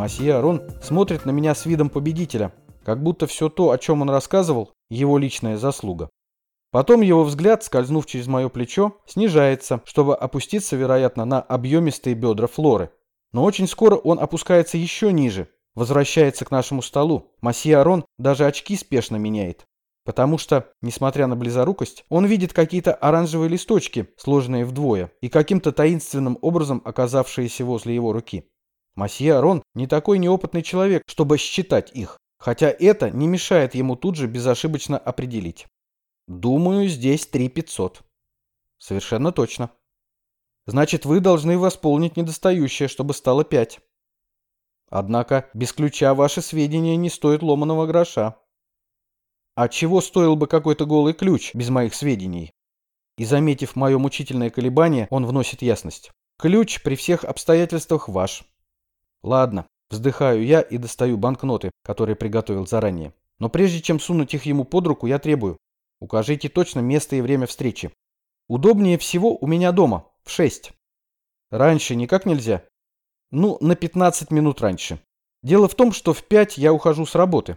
Масье Арон смотрит на меня с видом победителя, как будто все то, о чем он рассказывал, его личная заслуга. Потом его взгляд, скользнув через мое плечо, снижается, чтобы опуститься, вероятно, на объемистые бедра Флоры. Но очень скоро он опускается еще ниже, возвращается к нашему столу. Масье Арон даже очки спешно меняет. Потому что, несмотря на близорукость, он видит какие-то оранжевые листочки, сложенные вдвое, и каким-то таинственным образом оказавшиеся возле его руки. Масье Арон не такой неопытный человек, чтобы считать их, хотя это не мешает ему тут же безошибочно определить. Думаю, здесь 3500. Совершенно точно. Значит, вы должны восполнить недостающее, чтобы стало 5. Однако без ключа ваши сведения не стоят ломаного гроша. А чего стоил бы какой-то голый ключ без моих сведений? И заметив мое мучительное колебание, он вносит ясность. Ключ при всех обстоятельствах ваш. Ладно, вздыхаю я и достаю банкноты, которые приготовил заранее. Но прежде чем сунуть их ему под руку, я требую. Укажите точно место и время встречи. Удобнее всего у меня дома, в 6. Раньше никак нельзя? Ну, на 15 минут раньше. Дело в том, что в 5 я ухожу с работы.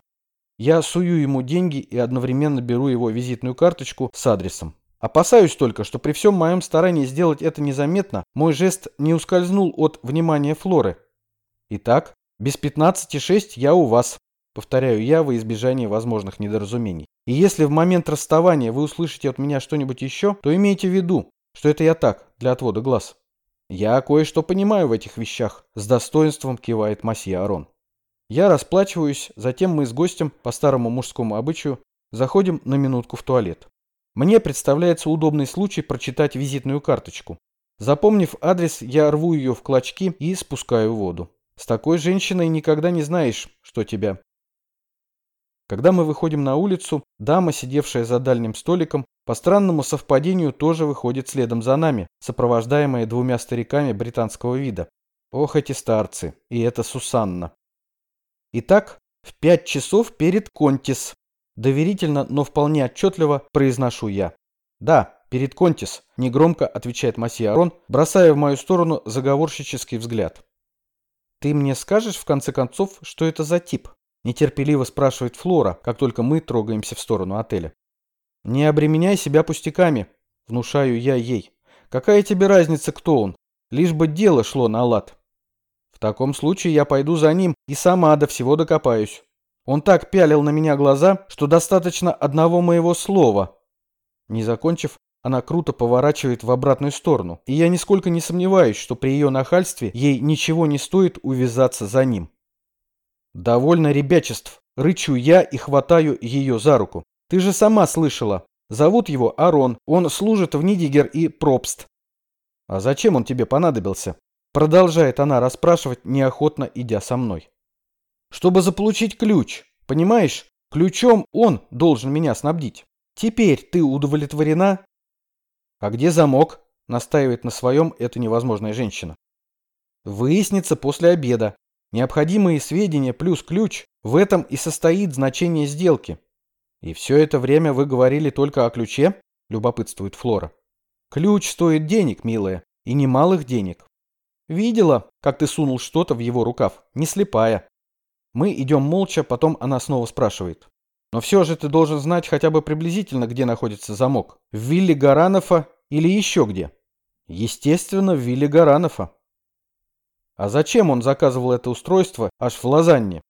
Я сую ему деньги и одновременно беру его визитную карточку с адресом. Опасаюсь только, что при всем моем старании сделать это незаметно, мой жест не ускользнул от внимания Флоры. Итак, без 15.6 я у вас, повторяю я во избежание возможных недоразумений. И если в момент расставания вы услышите от меня что-нибудь еще, то имейте в виду, что это я так, для отвода глаз. Я кое-что понимаю в этих вещах, с достоинством кивает масье Арон. Я расплачиваюсь, затем мы с гостем, по старому мужскому обычаю, заходим на минутку в туалет. Мне представляется удобный случай прочитать визитную карточку. Запомнив адрес, я рву ее в клочки и спускаю воду. С такой женщиной никогда не знаешь, что тебя. Когда мы выходим на улицу, дама, сидевшая за дальним столиком, по странному совпадению тоже выходит следом за нами, сопровождаемая двумя стариками британского вида. Ох, эти старцы, и это Сусанна. Итак, в пять часов перед Контис. Доверительно, но вполне отчетливо произношу я. Да, перед Контис, негромко отвечает Масье Арон, бросая в мою сторону заговорщический взгляд. Ты мне скажешь, в конце концов, что это за тип? Нетерпеливо спрашивает Флора, как только мы трогаемся в сторону отеля. Не обременяй себя пустяками, внушаю я ей. Какая тебе разница, кто он? Лишь бы дело шло на лад. В таком случае я пойду за ним и сама до всего докопаюсь. Он так пялил на меня глаза, что достаточно одного моего слова. Не закончив, она круто поворачивает в обратную сторону, и я нисколько не сомневаюсь, что при ее нахальстве ей ничего не стоит увязаться за ним. Довольно ребячеств. Рычу я и хватаю ее за руку. Ты же сама слышала. Зовут его Арон. Он служит в Нидигер и Пробст. А зачем он тебе понадобился? Продолжает она расспрашивать, неохотно идя со мной. Чтобы заполучить ключ. Понимаешь? Ключом он должен меня снабдить. Теперь ты удовлетворена? А где замок? Настаивает на своем эта невозможная женщина. Выяснится после обеда. Необходимые сведения плюс ключ. В этом и состоит значение сделки. И все это время вы говорили только о ключе? Любопытствует Флора. Ключ стоит денег, милая. И немалых денег. Видела, как ты сунул что-то в его рукав. Не слепая. Мы идем молча, потом она снова спрашивает. Но все же ты должен знать хотя бы приблизительно, где находится замок. В вилле Гаранова или еще где? Естественно, в вилле Гаранова. А зачем он заказывал это устройство аж в Лозанне?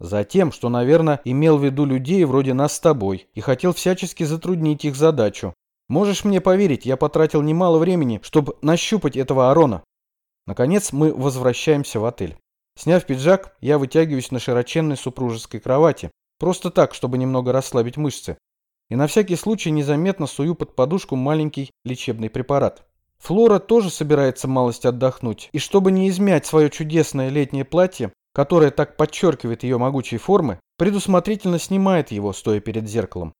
Затем, что, наверное, имел в виду людей вроде нас с тобой и хотел всячески затруднить их задачу. Можешь мне поверить, я потратил немало времени, чтобы нащупать этого Арона. Наконец мы возвращаемся в отель. Сняв пиджак, я вытягиваюсь на широченной супружеской кровати. Просто так, чтобы немного расслабить мышцы. И на всякий случай незаметно сую под подушку маленький лечебный препарат. Флора тоже собирается малость отдохнуть. И чтобы не измять свое чудесное летнее платье, которое так подчеркивает ее могучие формы, предусмотрительно снимает его, стоя перед зеркалом.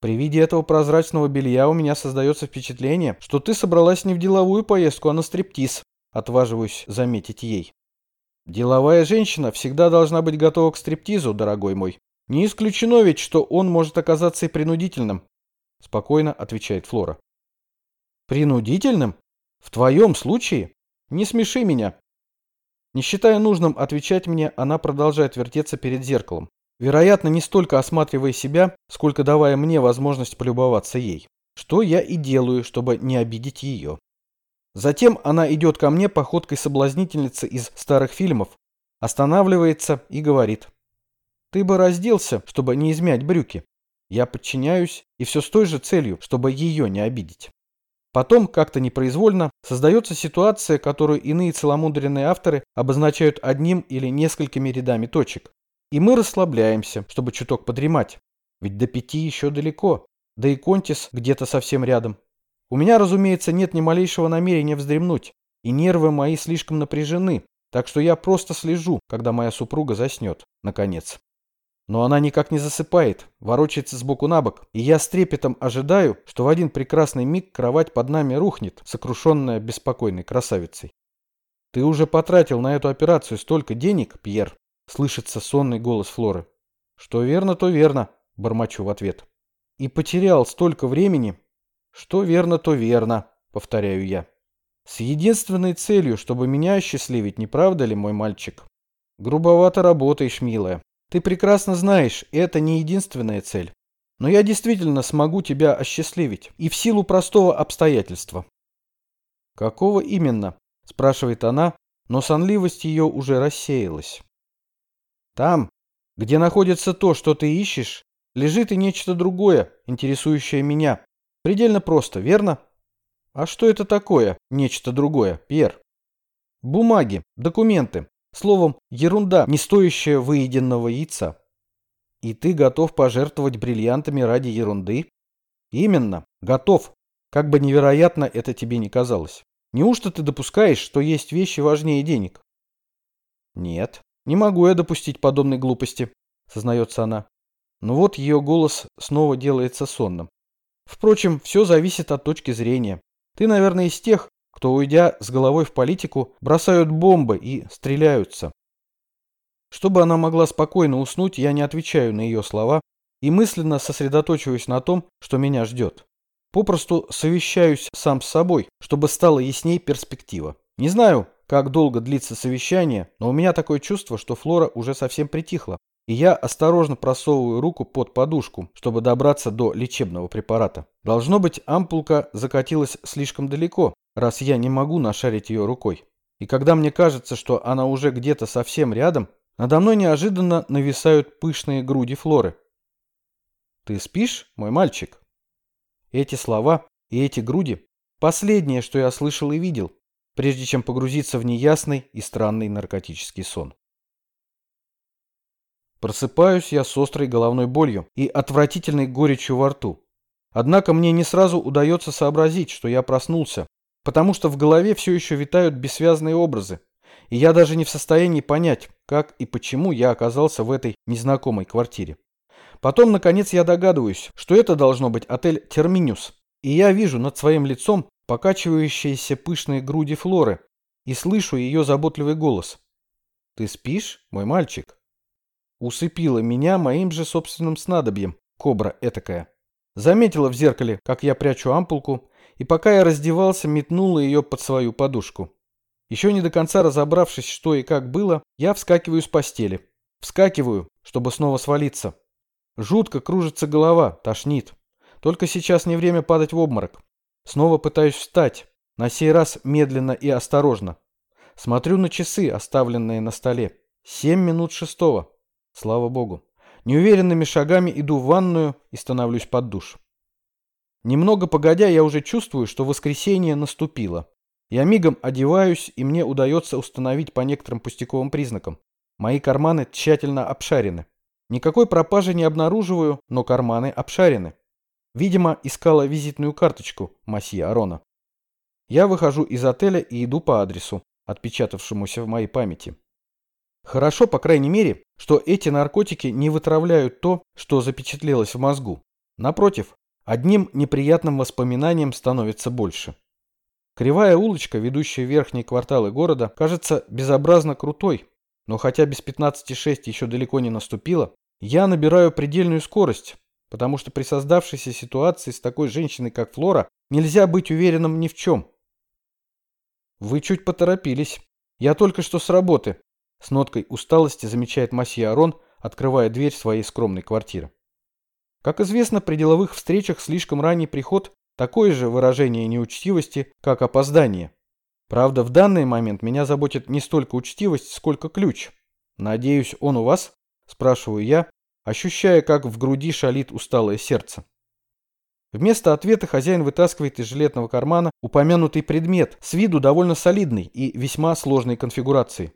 При виде этого прозрачного белья у меня создается впечатление, что ты собралась не в деловую поездку, а на стриптиз, отваживаюсь заметить ей. Деловая женщина всегда должна быть готова к стриптизу, дорогой мой. Не исключено ведь, что он может оказаться и принудительным, спокойно отвечает Флора. Принудительным? В твоем случае? Не смеши меня. Не считая нужным отвечать мне, она продолжает вертеться перед зеркалом. Вероятно, не столько осматривая себя, сколько давая мне возможность полюбоваться ей. Что я и делаю, чтобы не обидеть ее. Затем она идет ко мне походкой соблазнительницы из старых фильмов, останавливается и говорит. «Ты бы разделся, чтобы не измять брюки». Я подчиняюсь, и все с той же целью, чтобы ее не обидеть. Потом, как-то непроизвольно, создается ситуация, которую иные целомудренные авторы обозначают одним или несколькими рядами точек. И мы расслабляемся, чтобы чуток подремать. Ведь до пяти еще далеко, да и Контис где-то совсем рядом. У меня, разумеется, нет ни малейшего намерения вздремнуть, и нервы мои слишком напряжены, так что я просто слежу, когда моя супруга заснет, наконец. Но она никак не засыпает, ворочается сбоку на бок, и я с трепетом ожидаю, что в один прекрасный миг кровать под нами рухнет, сокрушенная беспокойной красавицей. «Ты уже потратил на эту операцию столько денег, Пьер?» — слышится сонный голос Флоры. «Что верно, то верно», — бормочу в ответ. «И потерял столько времени, что верно, то верно, повторяю я. С единственной целью, чтобы меня осчастливить, не правда ли, мой мальчик? Грубовато работаешь, милая. Ты прекрасно знаешь, это не единственная цель. Но я действительно смогу тебя осчастливить. И в силу простого обстоятельства. Какого именно? Спрашивает она, но сонливость ее уже рассеялась. Там, где находится то, что ты ищешь, лежит и нечто другое, интересующее меня, Предельно просто, верно? А что это такое, нечто другое, Пьер? Бумаги, документы. Словом, ерунда, не стоящая выеденного яйца. И ты готов пожертвовать бриллиантами ради ерунды? Именно, готов. Как бы невероятно это тебе не казалось. Неужто ты допускаешь, что есть вещи важнее денег? Нет, не могу я допустить подобной глупости, сознается она. Но вот ее голос снова делается сонным. Впрочем, все зависит от точки зрения. Ты, наверное, из тех, кто, уйдя с головой в политику, бросают бомбы и стреляются. Чтобы она могла спокойно уснуть, я не отвечаю на ее слова и мысленно сосредоточиваюсь на том, что меня ждет. Попросту совещаюсь сам с собой, чтобы стала ясней перспектива. Не знаю, как долго длится совещание, но у меня такое чувство, что Флора уже совсем притихла и я осторожно просовываю руку под подушку, чтобы добраться до лечебного препарата. Должно быть, ампулка закатилась слишком далеко, раз я не могу нашарить ее рукой. И когда мне кажется, что она уже где-то совсем рядом, надо мной неожиданно нависают пышные груди Флоры. «Ты спишь, мой мальчик?» Эти слова и эти груди – последнее, что я слышал и видел, прежде чем погрузиться в неясный и странный наркотический сон. Просыпаюсь я с острой головной болью и отвратительной горечью во рту. Однако мне не сразу удается сообразить, что я проснулся, потому что в голове все еще витают бессвязные образы, и я даже не в состоянии понять, как и почему я оказался в этой незнакомой квартире. Потом, наконец, я догадываюсь, что это должно быть отель «Терминус», и я вижу над своим лицом покачивающиеся пышные груди Флоры и слышу ее заботливый голос. «Ты спишь, мой мальчик?» Усыпила меня моим же собственным снадобьем, кобра этакая. Заметила в зеркале, как я прячу ампулку, и пока я раздевался, метнула ее под свою подушку. Еще не до конца разобравшись, что и как было, я вскакиваю с постели. Вскакиваю, чтобы снова свалиться. Жутко кружится голова, тошнит. Только сейчас не время падать в обморок. Снова пытаюсь встать, на сей раз медленно и осторожно. Смотрю на часы, оставленные на столе. Семь минут шестого. Слава богу. Неуверенными шагами иду в ванную и становлюсь под душ. Немного погодя, я уже чувствую, что воскресенье наступило. Я мигом одеваюсь, и мне удается установить по некоторым пустяковым признакам. Мои карманы тщательно обшарены. Никакой пропажи не обнаруживаю, но карманы обшарены. Видимо, искала визитную карточку масье Арона. Я выхожу из отеля и иду по адресу, отпечатавшемуся в моей памяти. Хорошо, по крайней мере, что эти наркотики не вытравляют то, что запечатлелось в мозгу. Напротив, одним неприятным воспоминанием становится больше. Кривая улочка, ведущая в верхние кварталы города, кажется безобразно крутой, но хотя без 15,6 еще далеко не наступило, я набираю предельную скорость, потому что при создавшейся ситуации с такой женщиной, как Флора, нельзя быть уверенным ни в чем. Вы чуть поторопились, Я только что с работы. С ноткой усталости замечает масье Арон, открывая дверь своей скромной квартиры. Как известно, при деловых встречах слишком ранний приход – такое же выражение неучтивости, как опоздание. Правда, в данный момент меня заботит не столько учтивость, сколько ключ. Надеюсь, он у вас? Спрашиваю я, ощущая, как в груди шалит усталое сердце. Вместо ответа хозяин вытаскивает из жилетного кармана упомянутый предмет, с виду довольно солидный и весьма сложной конфигурации.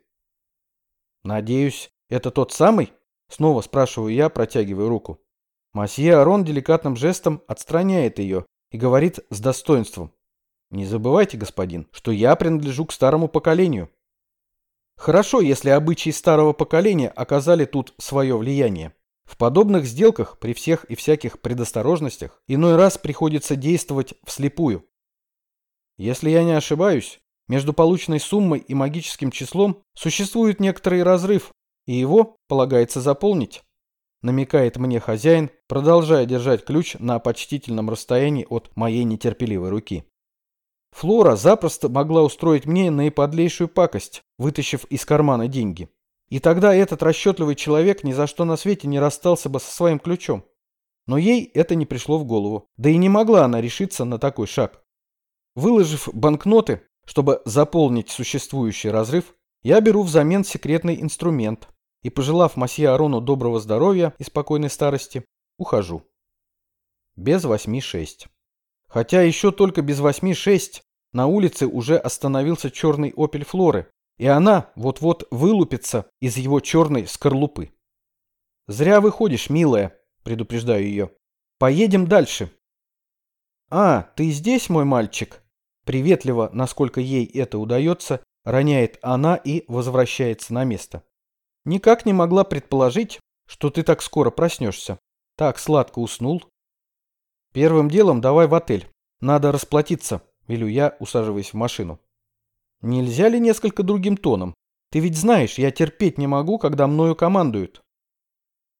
«Надеюсь, это тот самый?» Снова спрашиваю я, протягивая руку. Масье Арон деликатным жестом отстраняет ее и говорит с достоинством. «Не забывайте, господин, что я принадлежу к старому поколению». Хорошо, если обычаи старого поколения оказали тут свое влияние. В подобных сделках, при всех и всяких предосторожностях, иной раз приходится действовать вслепую. Если я не ошибаюсь, между полученной суммой и магическим числом существует некоторый разрыв, и его полагается заполнить. Намекает мне хозяин, продолжая держать ключ на почтительном расстоянии от моей нетерпеливой руки. Флора запросто могла устроить мне наиподлейшую пакость, вытащив из кармана деньги. И тогда этот расчетливый человек ни за что на свете не расстался бы со своим ключом. Но ей это не пришло в голову, да и не могла она решиться на такой шаг. Выложив банкноты, чтобы заполнить существующий разрыв, я беру взамен секретный инструмент и, пожелав масье Арону доброго здоровья и спокойной старости, ухожу. Без восьми шесть. Хотя еще только без восьми шесть на улице уже остановился черный опель Флоры, и она вот-вот вылупится из его черной скорлупы. «Зря выходишь, милая», — предупреждаю ее. «Поедем дальше». «А, ты здесь, мой мальчик?» Приветливо, насколько ей это удается, роняет она и возвращается на место. «Никак не могла предположить, что ты так скоро проснешься. Так сладко уснул». «Первым делом давай в отель. Надо расплатиться», — велю я, усаживаясь в машину. Нельзя ли несколько другим тоном? Ты ведь знаешь, я терпеть не могу, когда мною командуют.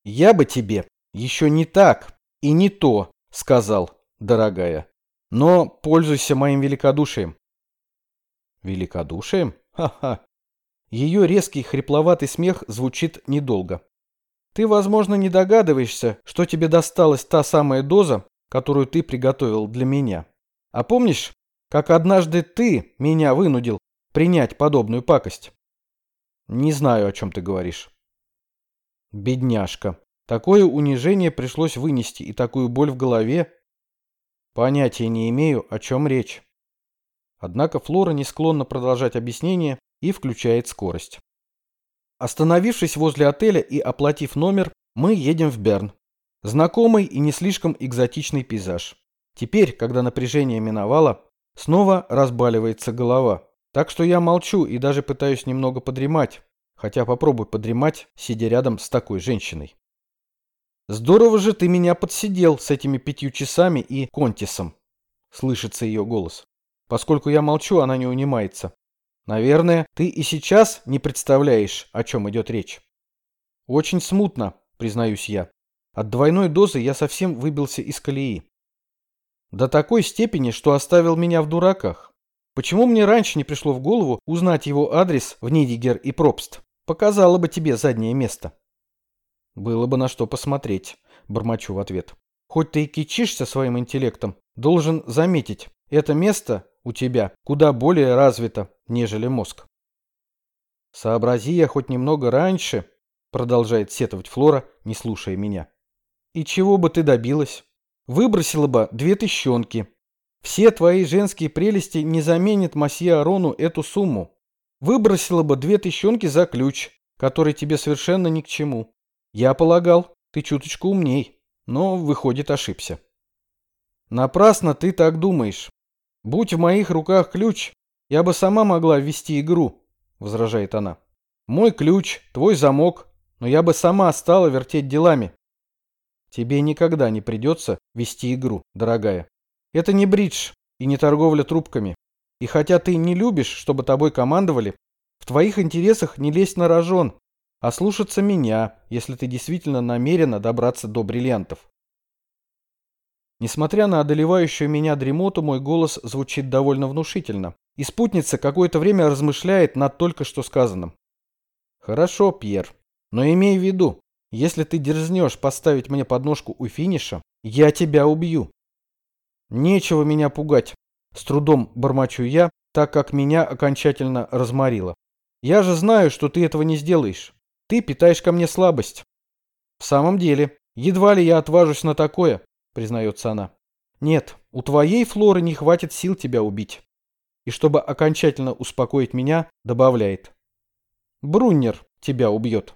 Я бы тебе еще не так и не то сказал, дорогая. Но пользуйся моим великодушием. Великодушием? Ха-ха. Ее резкий хрипловатый смех звучит недолго. Ты, возможно, не догадываешься, что тебе досталась та самая доза, которую ты приготовил для меня. А помнишь, как однажды ты меня вынудил принять подобную пакость? Не знаю, о чем ты говоришь. Бедняжка. Такое унижение пришлось вынести и такую боль в голове. Понятия не имею, о чем речь. Однако Флора не склонна продолжать объяснение и включает скорость. Остановившись возле отеля и оплатив номер, мы едем в Берн. Знакомый и не слишком экзотичный пейзаж. Теперь, когда напряжение миновало, снова разбаливается голова. Так что я молчу и даже пытаюсь немного подремать, хотя попробуй подремать, сидя рядом с такой женщиной. «Здорово же ты меня подсидел с этими пятью часами и контисом», — слышится ее голос. Поскольку я молчу, она не унимается. «Наверное, ты и сейчас не представляешь, о чем идет речь». «Очень смутно», — признаюсь я. От двойной дозы я совсем выбился из колеи. До такой степени, что оставил меня в дураках. Почему мне раньше не пришло в голову узнать его адрес в Нидигер и Пробст? Показало бы тебе заднее место. Было бы на что посмотреть, бормочу в ответ. Хоть ты и кичишься своим интеллектом, должен заметить, это место у тебя куда более развито, нежели мозг. Сообрази я хоть немного раньше, продолжает сетовать Флора, не слушая меня. И чего бы ты добилась? Выбросила бы две тыщенки, все твои женские прелести не заменят масье Арону эту сумму. Выбросила бы две тыщенки за ключ, который тебе совершенно ни к чему. Я полагал, ты чуточку умней, но, выходит, ошибся. Напрасно ты так думаешь. Будь в моих руках ключ, я бы сама могла ввести игру, возражает она. Мой ключ, твой замок, но я бы сама стала вертеть делами. Тебе никогда не придется вести игру, дорогая. Это не бридж и не торговля трубками. И хотя ты не любишь, чтобы тобой командовали, в твоих интересах не лезть на рожон, а слушаться меня, если ты действительно намерена добраться до бриллиантов. Несмотря на одолевающую меня дремоту, мой голос звучит довольно внушительно. И спутница какое-то время размышляет над только что сказанным. Хорошо, Пьер, но имей в виду, если ты дерзнешь поставить мне подножку у финиша, я тебя убью. Нечего меня пугать. С трудом бормочу я, так как меня окончательно разморило. Я же знаю, что ты этого не сделаешь. Ты питаешь ко мне слабость. В самом деле, едва ли я отважусь на такое, признается она. Нет, у твоей Флоры не хватит сил тебя убить. И чтобы окончательно успокоить меня, добавляет. Бруннер тебя убьет.